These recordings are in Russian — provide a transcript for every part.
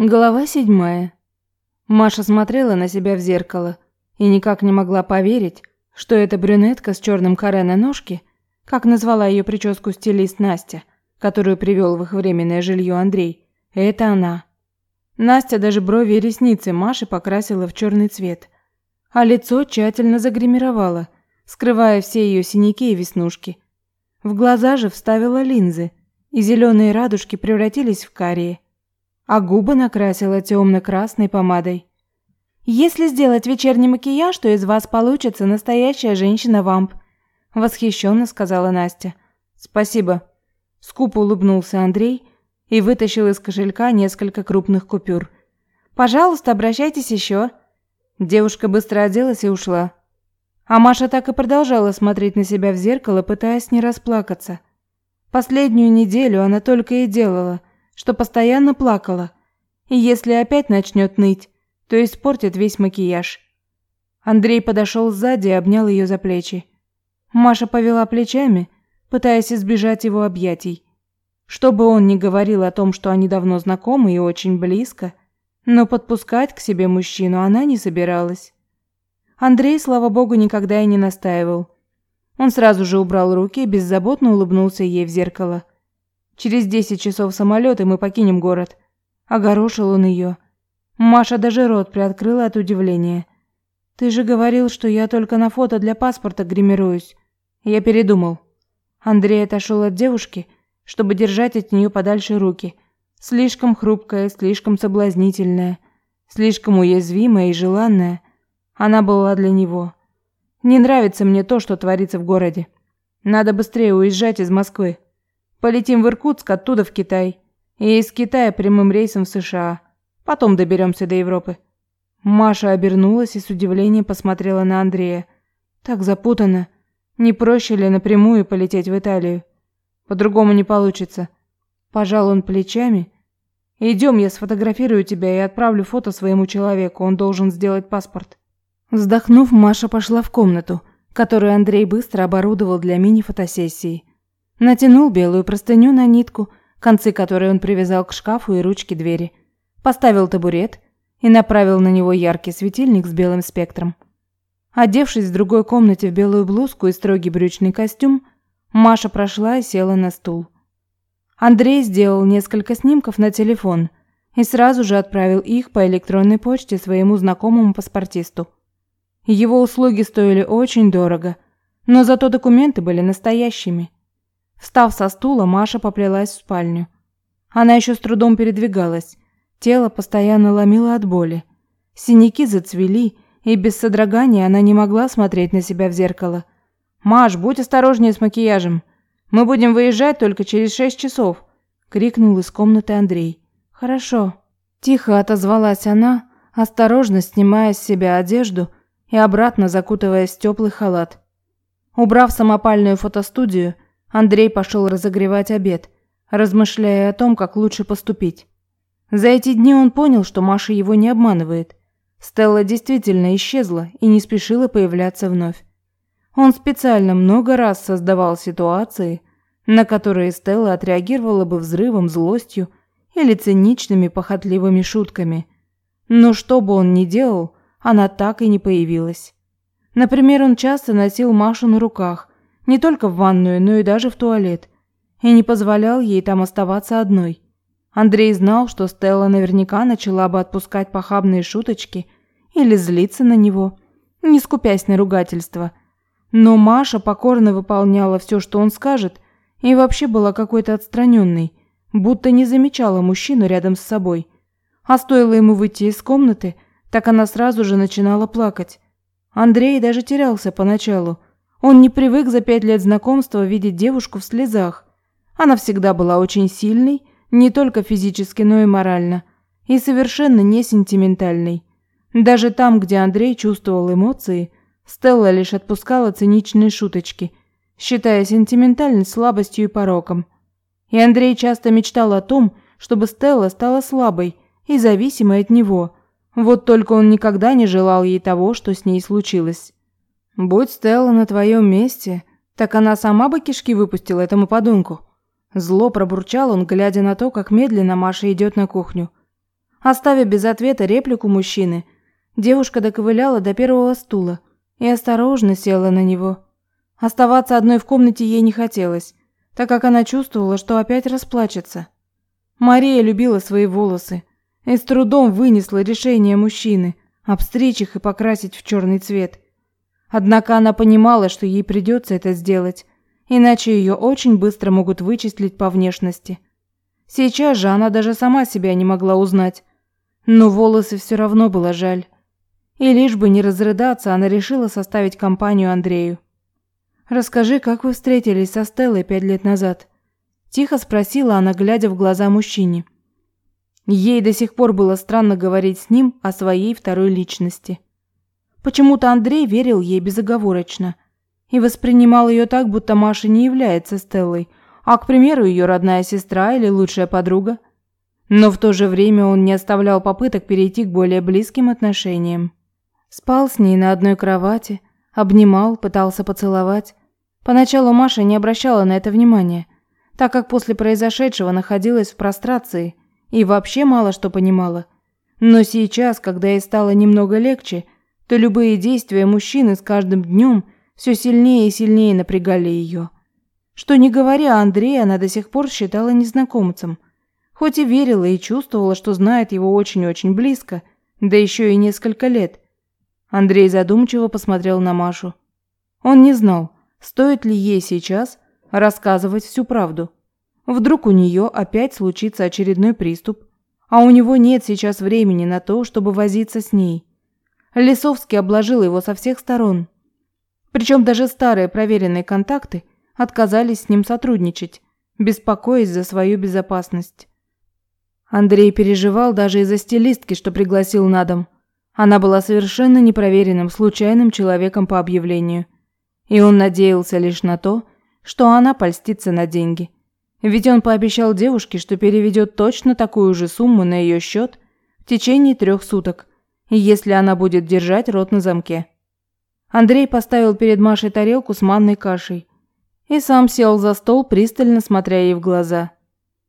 Глава седьмая. Маша смотрела на себя в зеркало и никак не могла поверить, что эта брюнетка с черным каре на ножке, как назвала ее прическу стилист Настя, которую привел в их временное жилье Андрей, это она. Настя даже брови и ресницы Маши покрасила в черный цвет, а лицо тщательно загримировала, скрывая все ее синяки и веснушки. В глаза же вставила линзы, и зеленые радужки превратились в карие – а губы накрасила темно-красной помадой. «Если сделать вечерний макияж, то из вас получится настоящая женщина-вамп», – восхищенно сказала Настя. «Спасибо». Скупо улыбнулся Андрей и вытащил из кошелька несколько крупных купюр. «Пожалуйста, обращайтесь еще». Девушка быстро оделась и ушла. А Маша так и продолжала смотреть на себя в зеркало, пытаясь не расплакаться. Последнюю неделю она только и делала – что постоянно плакала. И если опять начнет ныть, то испортит весь макияж. Андрей подошел сзади и обнял ее за плечи. Маша повела плечами, пытаясь избежать его объятий. Что бы он ни говорил о том, что они давно знакомы и очень близко, но подпускать к себе мужчину она не собиралась. Андрей, слава богу, никогда и не настаивал. Он сразу же убрал руки и беззаботно улыбнулся ей в зеркало. Через десять часов самолет, и мы покинем город. Огорошил он ее. Маша даже рот приоткрыла от удивления. Ты же говорил, что я только на фото для паспорта гримируюсь. Я передумал. Андрей отошел от девушки, чтобы держать от нее подальше руки. Слишком хрупкая, слишком соблазнительная, слишком уязвимая и желанная. Она была для него. Не нравится мне то, что творится в городе. Надо быстрее уезжать из Москвы. Полетим в Иркутск, оттуда в Китай. И из Китая прямым рейсом в США. Потом доберемся до Европы. Маша обернулась и с удивлением посмотрела на Андрея. Так запутанно. Не проще ли напрямую полететь в Италию? По-другому не получится. Пожал он плечами. Идем, я сфотографирую тебя и отправлю фото своему человеку. Он должен сделать паспорт. Вздохнув, Маша пошла в комнату, которую Андрей быстро оборудовал для мини-фотосессии. Натянул белую простыню на нитку, концы которой он привязал к шкафу и ручке двери. Поставил табурет и направил на него яркий светильник с белым спектром. Одевшись в другой комнате в белую блузку и строгий брючный костюм, Маша прошла и села на стул. Андрей сделал несколько снимков на телефон и сразу же отправил их по электронной почте своему знакомому паспортисту. Его услуги стоили очень дорого, но зато документы были настоящими – Встав со стула, Маша поплелась в спальню. Она еще с трудом передвигалась. Тело постоянно ломило от боли. Синяки зацвели, и без содрогания она не могла смотреть на себя в зеркало. «Маш, будь осторожнее с макияжем. Мы будем выезжать только через шесть часов», — крикнул из комнаты Андрей. «Хорошо». Тихо отозвалась она, осторожно снимая с себя одежду и обратно закутываясь в теплый халат. Убрав самопальную фотостудию, Андрей пошел разогревать обед, размышляя о том, как лучше поступить. За эти дни он понял, что Маша его не обманывает. Стелла действительно исчезла и не спешила появляться вновь. Он специально много раз создавал ситуации, на которые Стелла отреагировала бы взрывом, злостью или циничными похотливыми шутками. Но что бы он ни делал, она так и не появилась. Например, он часто носил Машу на руках, не только в ванную, но и даже в туалет. И не позволял ей там оставаться одной. Андрей знал, что Стелла наверняка начала бы отпускать похабные шуточки или злиться на него, не скупясь на ругательства. Но Маша покорно выполняла все, что он скажет, и вообще была какой-то отстраненной, будто не замечала мужчину рядом с собой. А стоило ему выйти из комнаты, так она сразу же начинала плакать. Андрей даже терялся поначалу, он не привык за пять лет знакомства видеть девушку в слезах. Она всегда была очень сильной, не только физически, но и морально, и совершенно не сентиментальной. Даже там, где Андрей чувствовал эмоции, Стелла лишь отпускала циничные шуточки, считая сентиментальность слабостью и пороком. И Андрей часто мечтал о том, чтобы Стелла стала слабой и зависимой от него. Вот только он никогда не желал ей того, что с ней случилось. Будь Стелла на твоем месте, так она сама бы кишки выпустила этому подонку. Зло пробурчал он, глядя на то, как медленно Маша идет на кухню. Оставив без ответа реплику мужчины, девушка доковыляла до первого стула и осторожно села на него. Оставаться одной в комнате ей не хотелось, так как она чувствовала, что опять расплачется. Мария любила свои волосы и с трудом вынесла решение мужчины обстричь их и покрасить в черный цвет. Однако она понимала, что ей придется это сделать, иначе ее очень быстро могут вычислить по внешности. Сейчас же она даже сама себя не могла узнать, но волосы все равно было жаль. И лишь бы не разрыдаться, она решила составить компанию Андрею. «Расскажи, как вы встретились со Стеллой пять лет назад?» Тихо спросила она, глядя в глаза мужчине. Ей до сих пор было странно говорить с ним о своей второй личности. Почему-то Андрей верил ей безоговорочно и воспринимал ее так, будто Маша не является Стеллой, а, к примеру, ее родная сестра или лучшая подруга. Но в то же время он не оставлял попыток перейти к более близким отношениям. Спал с ней на одной кровати, обнимал, пытался поцеловать. Поначалу Маша не обращала на это внимания, так как после произошедшего находилась в прострации и вообще мало что понимала. Но сейчас, когда ей стало немного легче, то любые действия мужчины с каждым днем все сильнее и сильнее напрягали ее. Что не говоря, Андрея она до сих пор считала незнакомцем. Хоть и верила и чувствовала, что знает его очень-очень близко, да еще и несколько лет. Андрей задумчиво посмотрел на Машу. Он не знал, стоит ли ей сейчас рассказывать всю правду. Вдруг у нее опять случится очередной приступ, а у него нет сейчас времени на то, чтобы возиться с ней. Лисовский обложил его со всех сторон. Причем даже старые проверенные контакты отказались с ним сотрудничать, беспокоясь за свою безопасность. Андрей переживал даже из-за стилистки, что пригласил на дом. Она была совершенно непроверенным, случайным человеком по объявлению. И он надеялся лишь на то, что она польстится на деньги. Ведь он пообещал девушке, что переведет точно такую же сумму на ее счет в течение трех суток, если она будет держать рот на замке. Андрей поставил перед Машей тарелку с манной кашей и сам сел за стол, пристально смотря ей в глаза.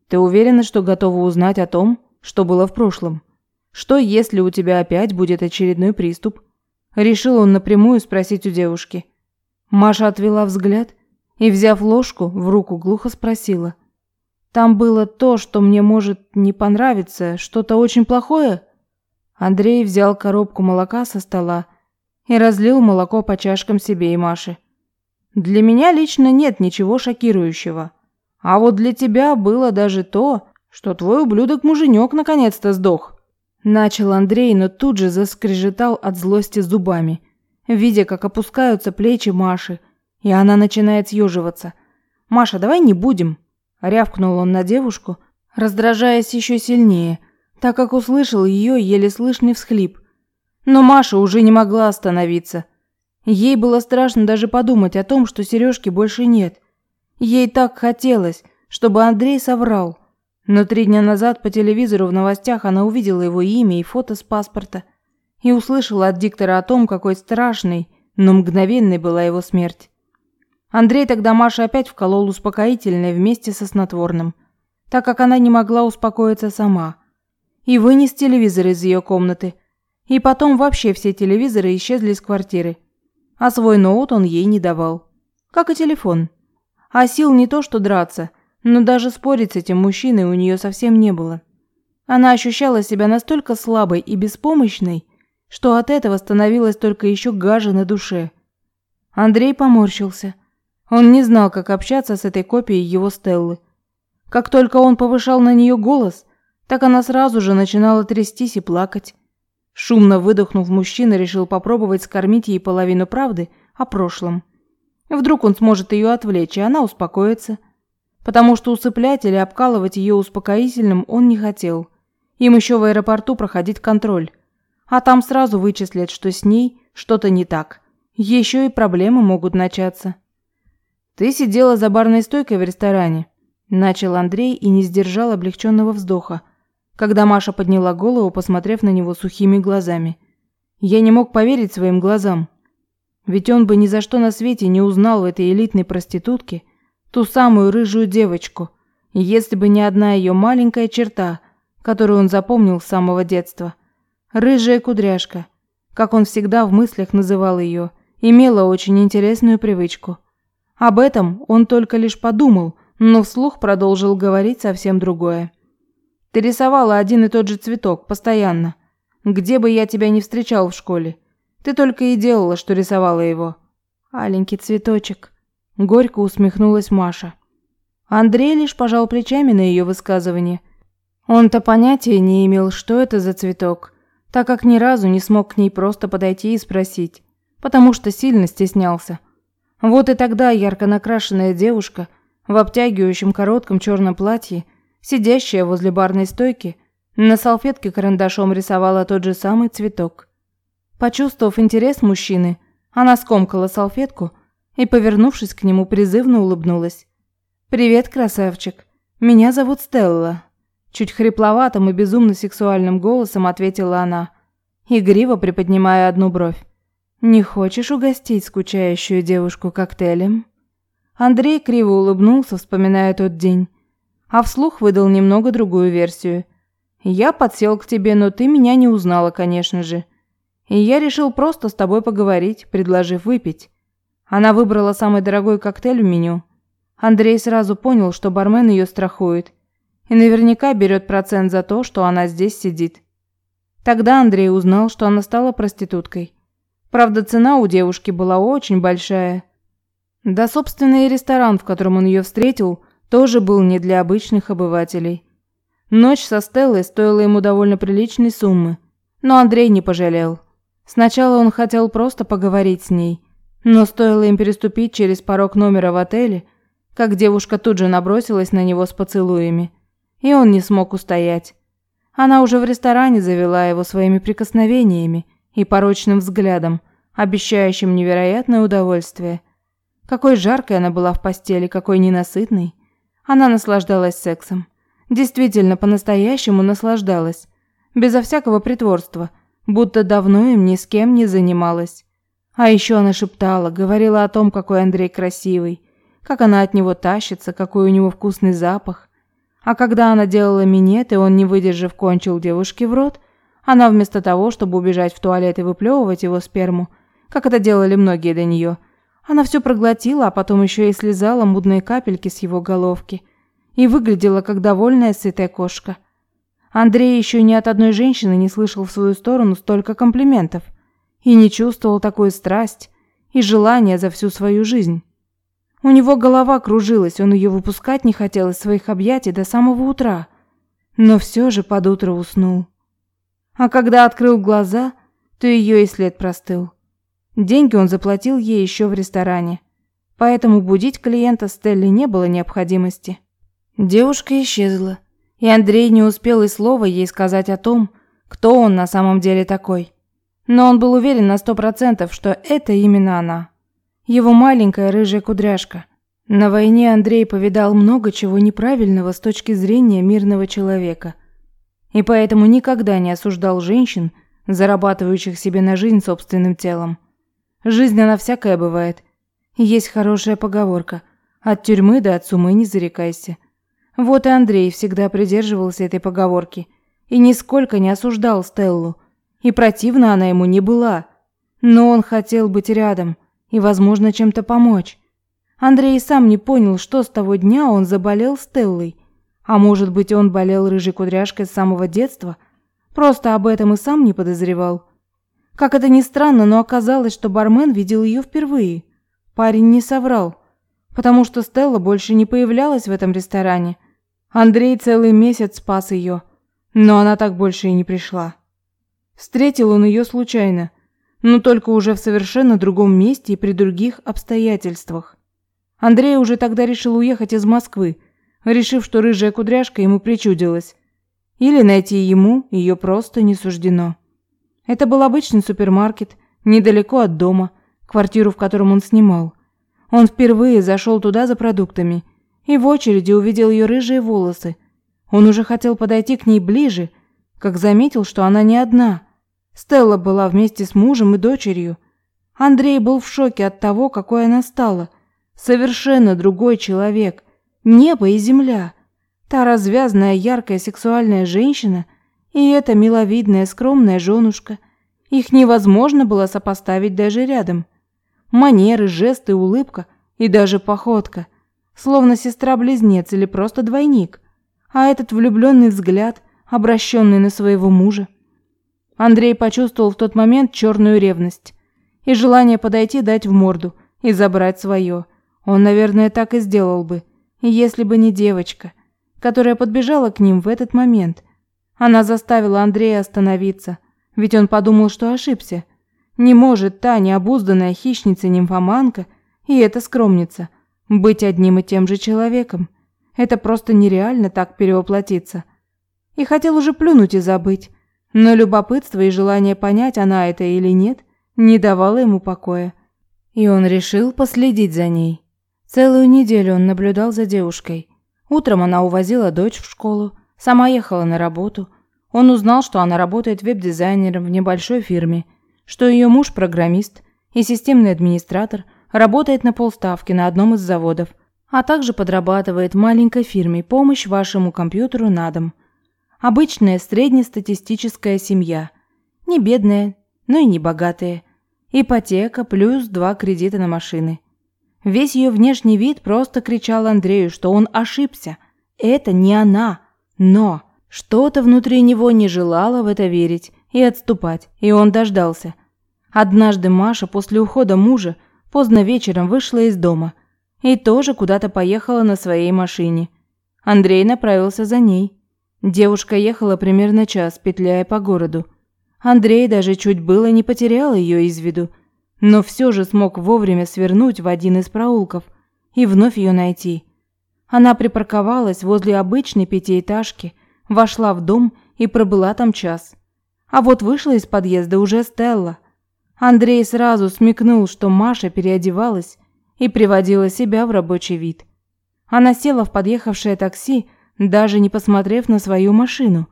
«Ты уверена, что готова узнать о том, что было в прошлом? Что, если у тебя опять будет очередной приступ?» Решил он напрямую спросить у девушки. Маша отвела взгляд и, взяв ложку, в руку глухо спросила. «Там было то, что мне может не понравиться, что-то очень плохое?» Андрей взял коробку молока со стола и разлил молоко по чашкам себе и Маше. Для меня лично нет ничего шокирующего. А вот для тебя было даже то, что твой ублюдок-муженек наконец-то сдох. Начал Андрей, но тут же заскрежетал от злости зубами, видя, как опускаются плечи Маши, и она начинает съеживаться. «Маша, давай не будем!» – рявкнул он на девушку, раздражаясь еще сильнее, так как услышал ее еле слышный всхлип. Но Маша уже не могла остановиться – Ей было страшно даже подумать о том, что Сережки больше нет. Ей так хотелось, чтобы Андрей соврал. Но три дня назад по телевизору в новостях она увидела его имя и фото с паспорта и услышала от диктора о том, какой страшной, но мгновенной была его смерть. Андрей тогда Маше опять вколол успокоительное вместе со снотворным, так как она не могла успокоиться сама, и вынес телевизор из ее комнаты. И потом вообще все телевизоры исчезли из квартиры а свой ноут он ей не давал. Как и телефон. А сил не то что драться, но даже спорить с этим мужчиной у нее совсем не было. Она ощущала себя настолько слабой и беспомощной, что от этого становилось только еще гаже на душе. Андрей поморщился. Он не знал, как общаться с этой копией его Стеллы. Как только он повышал на нее голос, так она сразу же начинала трястись и плакать. Шумно выдохнув, мужчина решил попробовать скормить ей половину правды о прошлом. Вдруг он сможет ее отвлечь, и она успокоится. Потому что усыплять или обкалывать ее успокоительным он не хотел. Им еще в аэропорту проходить контроль. А там сразу вычислят, что с ней что-то не так. Еще и проблемы могут начаться. «Ты сидела за барной стойкой в ресторане», – начал Андрей и не сдержал облегченного вздоха – когда Маша подняла голову, посмотрев на него сухими глазами. Я не мог поверить своим глазам. Ведь он бы ни за что на свете не узнал в этой элитной проститутке ту самую рыжую девочку, если бы не одна ее маленькая черта, которую он запомнил с самого детства. Рыжая кудряшка, как он всегда в мыслях называл ее, имела очень интересную привычку. Об этом он только лишь подумал, но вслух продолжил говорить совсем другое. «Ты рисовала один и тот же цветок, постоянно. Где бы я тебя не встречал в школе. Ты только и делала, что рисовала его». «Аленький цветочек», – горько усмехнулась Маша. Андрей лишь пожал плечами на ее высказывание. Он-то понятия не имел, что это за цветок, так как ни разу не смог к ней просто подойти и спросить, потому что сильно стеснялся. Вот и тогда ярко накрашенная девушка в обтягивающем коротком черном платье, сидящая возле барной стойки, на салфетке карандашом рисовала тот же самый цветок. Почувствовав интерес мужчины, она скомкала салфетку и, повернувшись к нему, призывно улыбнулась. «Привет, красавчик. Меня зовут Стелла». Чуть хрипловатым и безумно сексуальным голосом ответила она, игриво приподнимая одну бровь. «Не хочешь угостить скучающую девушку коктейлем?» Андрей криво улыбнулся, вспоминая тот день, а вслух выдал немного другую версию. «Я подсел к тебе, но ты меня не узнала, конечно же. И я решил просто с тобой поговорить, предложив выпить». Она выбрала самый дорогой коктейль в меню – Андрей сразу понял, что бармен ее страхует. И наверняка берет процент за то, что она здесь сидит. Тогда Андрей узнал, что она стала проституткой. Правда, цена у девушки была очень большая. Да, собственно, и ресторан, в котором он ее встретил, тоже был не для обычных обывателей. Ночь со Стеллой стоила ему довольно приличной суммы. Но Андрей не пожалел. Сначала он хотел просто поговорить с ней. Но стоило им переступить через порог номера в отеле – как девушка тут же набросилась на него с поцелуями. И он не смог устоять. Она уже в ресторане завела его своими прикосновениями и порочным взглядом, обещающим невероятное удовольствие. Какой жаркой она была в постели, какой ненасытной. Она наслаждалась сексом. Действительно, по-настоящему наслаждалась. Безо всякого притворства, будто давно им ни с кем не занималась. А еще она шептала, говорила о том, какой Андрей красивый, как она от него тащится, какой у него вкусный запах. А когда она делала минет, и он, не выдержав, кончил девушке в рот, она вместо того, чтобы убежать в туалет и выплевывать его сперму, как это делали многие до нее, она все проглотила, а потом еще и слезала мудные капельки с его головки и выглядела как довольная сытая кошка. Андрей еще ни от одной женщины не слышал в свою сторону столько комплиментов и не чувствовал такую страсть и желание за всю свою жизнь. У него голова кружилась, он ее выпускать не хотел из своих объятий до самого утра, но все же под утро уснул. А когда открыл глаза, то ее и след простыл. Деньги он заплатил ей еще в ресторане, поэтому будить клиента Стелли не было необходимости. Девушка исчезла, и Андрей не успел и слова ей сказать о том, кто он на самом деле такой. Но он был уверен на сто процентов, что это именно она. Его маленькая рыжая кудряшка. На войне Андрей повидал много чего неправильного с точки зрения мирного человека. И поэтому никогда не осуждал женщин, зарабатывающих себе на жизнь собственным телом. Жизнь она всякая бывает. есть хорошая поговорка «От тюрьмы до отцумы не зарекайся». Вот и Андрей всегда придерживался этой поговорки и нисколько не осуждал Стеллу. И противна она ему не была. Но он хотел быть рядом – и, возможно, чем-то помочь. Андрей сам не понял, что с того дня он заболел Стеллой. А может быть, он болел рыжей кудряшкой с самого детства? Просто об этом и сам не подозревал. Как это ни странно, но оказалось, что бармен видел ее впервые. Парень не соврал, потому что Стелла больше не появлялась в этом ресторане. Андрей целый месяц спас ее, но она так больше и не пришла. Встретил он ее случайно – но только уже в совершенно другом месте и при других обстоятельствах. Андрей уже тогда решил уехать из Москвы, решив, что рыжая кудряшка ему причудилась. Или найти ему ее просто не суждено. Это был обычный супермаркет, недалеко от дома, квартиру в котором он снимал. Он впервые зашел туда за продуктами и в очереди увидел ее рыжие волосы. Он уже хотел подойти к ней ближе, как заметил, что она не одна – Стелла была вместе с мужем и дочерью. Андрей был в шоке от того, какой она стала. Совершенно другой человек. Небо и земля. Та развязная, яркая, сексуальная женщина и эта миловидная, скромная женушка. Их невозможно было сопоставить даже рядом. Манеры, жесты, улыбка и даже походка. Словно сестра-близнец или просто двойник. А этот влюбленный взгляд, обращенный на своего мужа. Андрей почувствовал в тот момент черную ревность и желание подойти дать в морду и забрать свое. Он, наверное, так и сделал бы, если бы не девочка, которая подбежала к ним в этот момент. Она заставила Андрея остановиться, ведь он подумал, что ошибся. Не может та необузданная хищница-нимфоманка и эта скромница быть одним и тем же человеком. Это просто нереально так перевоплотиться. И хотел уже плюнуть и забыть, но любопытство и желание понять, она это или нет, не давало ему покоя. И он решил последить за ней. Целую неделю он наблюдал за девушкой. Утром она увозила дочь в школу, сама ехала на работу. Он узнал, что она работает веб-дизайнером в небольшой фирме, что ее муж программист и системный администратор, работает на полставки на одном из заводов, а также подрабатывает в маленькой фирме «Помощь вашему компьютеру на дом». Обычная среднестатистическая семья. Не бедная, но и не богатая. Ипотека плюс два кредита на машины. Весь ее внешний вид просто кричал Андрею, что он ошибся. Это не она. Но что-то внутри него не желало в это верить и отступать, и он дождался. Однажды Маша после ухода мужа поздно вечером вышла из дома и тоже куда-то поехала на своей машине. Андрей направился за ней. Девушка ехала примерно час, петляя по городу. Андрей даже чуть было не потерял ее из виду, но все же смог вовремя свернуть в один из проулков и вновь ее найти. Она припарковалась возле обычной пятиэтажки, вошла в дом и пробыла там час. А вот вышла из подъезда уже Стелла. Андрей сразу смекнул, что Маша переодевалась и приводила себя в рабочий вид. Она села в подъехавшее такси, даже не посмотрев на свою машину.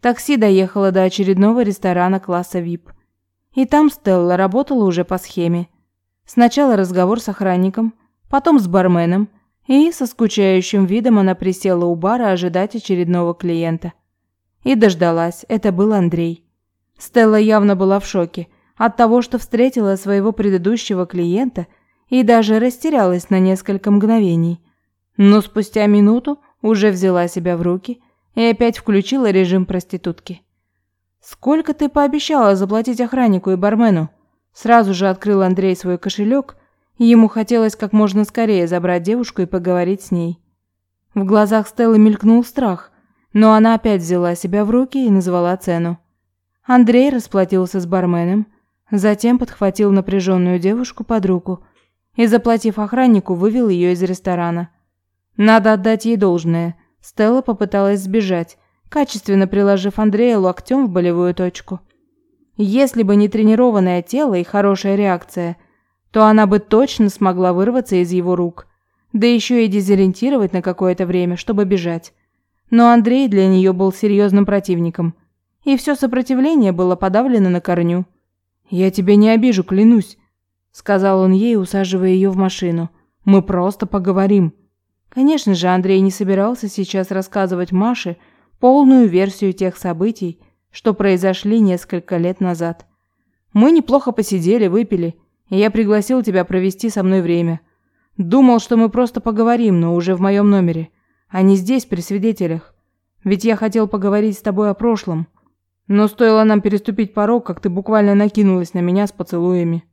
Такси доехало до очередного ресторана класса VIP. И там Стелла работала уже по схеме. Сначала разговор с охранником, потом с барменом, и со скучающим видом она присела у бара ожидать очередного клиента. И дождалась, это был Андрей. Стелла явно была в шоке от того, что встретила своего предыдущего клиента и даже растерялась на несколько мгновений. Но спустя минуту уже взяла себя в руки и опять включила режим проститутки. «Сколько ты пообещала заплатить охраннику и бармену?» Сразу же открыл Андрей свой кошелек, ему хотелось как можно скорее забрать девушку и поговорить с ней. В глазах Стеллы мелькнул страх, но она опять взяла себя в руки и назвала цену. Андрей расплатился с барменом, затем подхватил напряженную девушку под руку и, заплатив охраннику, вывел ее из ресторана. Надо отдать ей должное. Стелла попыталась сбежать, качественно приложив Андрея локтем в болевую точку. Если бы не тренированное тело и хорошая реакция, то она бы точно смогла вырваться из его рук, да еще и дезориентировать на какое-то время, чтобы бежать. Но Андрей для нее был серьезным противником, и все сопротивление было подавлено на корню. «Я тебя не обижу, клянусь», — сказал он ей, усаживая ее в машину. «Мы просто поговорим». Конечно же, Андрей не собирался сейчас рассказывать Маше, полную версию тех событий, что произошли несколько лет назад. Мы неплохо посидели, выпили, и я пригласил тебя провести со мной время. Думал, что мы просто поговорим, но уже в моем номере, а не здесь при свидетелях. Ведь я хотел поговорить с тобой о прошлом. Но стоило нам переступить порог, как ты буквально накинулась на меня с поцелуями.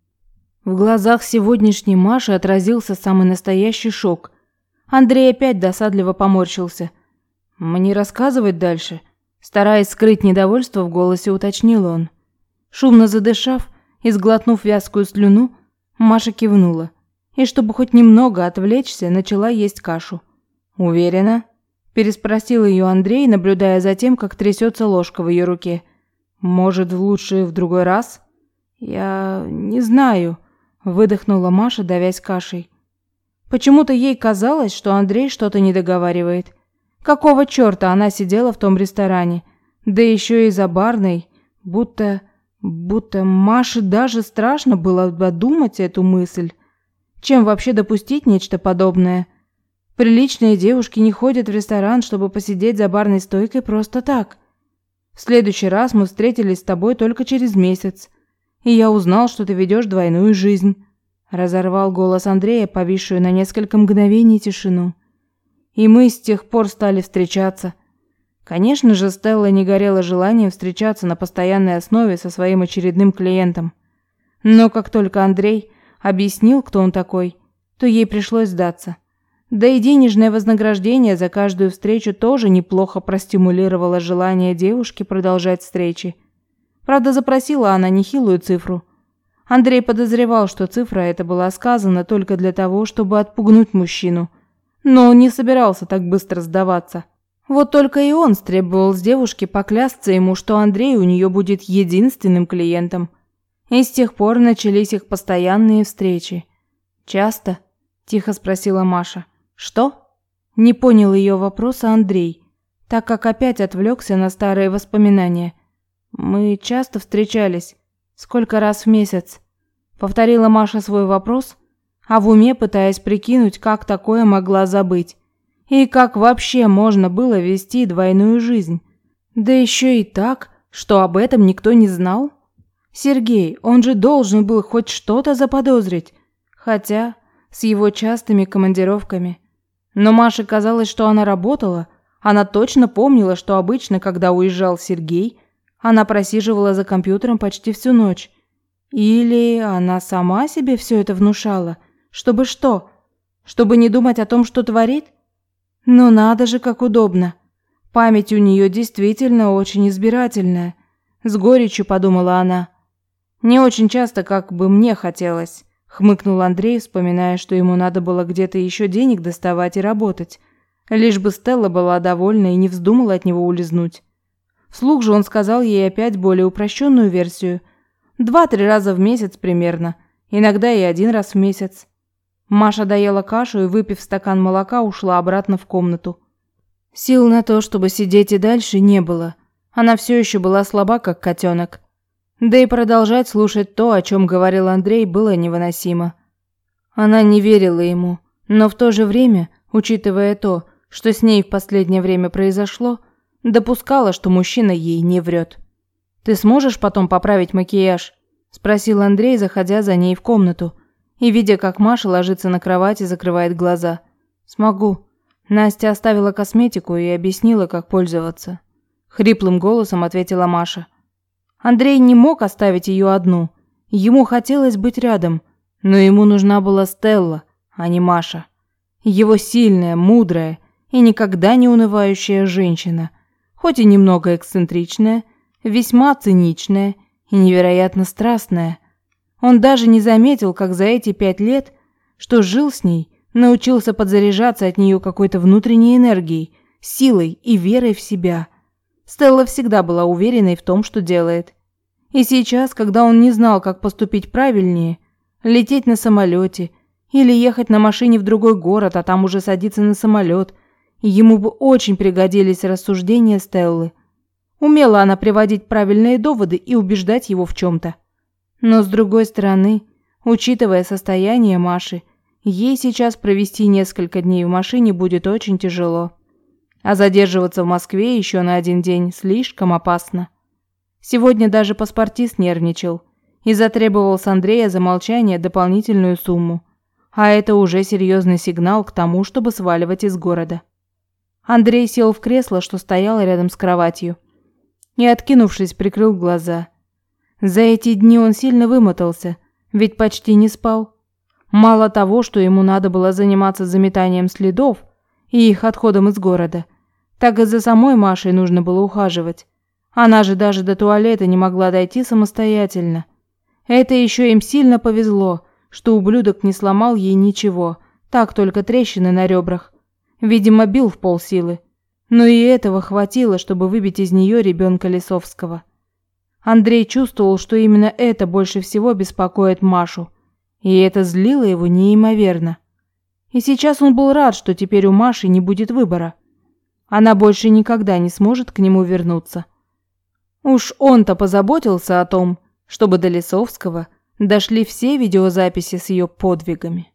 В глазах сегодняшней Маши отразился самый настоящий шок. Андрей опять досадливо поморщился – «Мне рассказывать дальше?» Стараясь скрыть недовольство, в голосе уточнил он. Шумно задышав и сглотнув вязкую слюну, Маша кивнула. И чтобы хоть немного отвлечься, начала есть кашу. «Уверена?» – переспросил ее Андрей, наблюдая за тем, как трясется ложка в ее руке. «Может, лучше в другой раз?» «Я не знаю», – выдохнула Маша, давясь кашей. Почему-то ей казалось, что Андрей что-то не договаривает. Какого чёрта она сидела в том ресторане? Да еще и за барной, будто... будто Маше даже страшно было подумать эту мысль. Чем вообще допустить нечто подобное? Приличные девушки не ходят в ресторан, чтобы посидеть за барной стойкой просто так. В следующий раз мы встретились с тобой только через месяц, и я узнал, что ты ведешь двойную жизнь. Разорвал голос Андрея, повисшую на несколько мгновений тишину. И мы с тех пор стали встречаться. Конечно же, Стелла не горела желанием встречаться на постоянной основе со своим очередным клиентом. Но как только Андрей объяснил, кто он такой, то ей пришлось сдаться. Да и денежное вознаграждение за каждую встречу тоже неплохо простимулировало желание девушки продолжать встречи. Правда, запросила она нехилую цифру. Андрей подозревал, что цифра эта была сказана только для того, чтобы отпугнуть мужчину. Но он не собирался так быстро сдаваться. Вот только и он требовал с девушки поклясться ему, что Андрей у нее будет единственным клиентом. И с тех пор начались их постоянные встречи. «Часто?» – тихо спросила Маша. «Что?» Не понял ее вопроса Андрей, так как опять отвлекся на старые воспоминания. «Мы часто встречались. Сколько раз в месяц?» Повторила Маша свой вопрос, а в уме пытаясь прикинуть, как такое могла забыть. И как вообще можно было вести двойную жизнь? Да еще и так, что об этом никто не знал? Сергей, он же должен был хоть что-то заподозрить. Хотя, с его частыми командировками. Но Маше казалось, что она работала. Она точно помнила, что обычно, когда уезжал Сергей, она просиживала за компьютером почти всю ночь. Или она сама себе все это внушала? Чтобы что? Чтобы не думать о том, что творит? Ну надо же, как удобно. Память у нее действительно очень избирательная. С горечью подумала она. Не очень часто, как бы мне хотелось хмыкнул Андрей, вспоминая, что ему надо было где-то еще денег доставать и работать, лишь бы Стелла была довольна и не вздумала от него улизнуть. Вслух же он сказал ей опять более упрощенную версию. Два-три раза в месяц примерно, иногда и один раз в месяц. Маша доела кашу и, выпив стакан молока, ушла обратно в комнату. Сил на то, чтобы сидеть и дальше, не было. Она все еще была слаба, как котенок. Да и продолжать слушать то, о чем говорил Андрей, было невыносимо. Она не верила ему, но в то же время, учитывая то, что с ней в последнее время произошло, допускала, что мужчина ей не врет. «Ты сможешь потом поправить макияж?» – спросил Андрей, заходя за ней в комнату и видя, как Маша ложится на кровать и закрывает глаза. «Смогу». Настя оставила косметику и объяснила, как пользоваться. Хриплым голосом ответила Маша. Андрей не мог оставить ее одну. Ему хотелось быть рядом, но ему нужна была Стелла, а не Маша. Его сильная, мудрая и никогда не унывающая женщина, хоть и немного эксцентричная, весьма циничная и невероятно страстная. Он даже не заметил, как за эти пять лет, что жил с ней, научился подзаряжаться от нее какой-то внутренней энергией, силой и верой в себя – Стелла всегда была уверенной в том, что делает. И сейчас, когда он не знал, как поступить правильнее, лететь на самолете или ехать на машине в другой город, а там уже садиться на самолет, ему бы очень пригодились рассуждения Стеллы. Умела она приводить правильные доводы и убеждать его в чем-то. Но с другой стороны, учитывая состояние Маши, ей сейчас провести несколько дней в машине будет очень тяжело. А задерживаться в Москве еще на один день слишком опасно. Сегодня даже паспортист нервничал и затребовал с Андрея за молчание дополнительную сумму. А это уже серьезный сигнал к тому, чтобы сваливать из города. Андрей сел в кресло, что стояло рядом с кроватью, и, откинувшись, прикрыл глаза. За эти дни он сильно вымотался, ведь почти не спал. Мало того, что ему надо было заниматься заметанием следов и их отходом из города – так и за самой Машей нужно было ухаживать. Она же даже до туалета не могла дойти самостоятельно. Это еще им сильно повезло, что ублюдок не сломал ей ничего, так только трещины на ребрах. Видимо, бил в полсилы. Но и этого хватило, чтобы выбить из нее ребенка Лисовского. Андрей чувствовал, что именно это больше всего беспокоит Машу. И это злило его неимоверно. И сейчас он был рад, что теперь у Маши не будет выбора. Она больше никогда не сможет к нему вернуться. Уж он-то позаботился о том, чтобы до Лисовского дошли все видеозаписи с ее подвигами.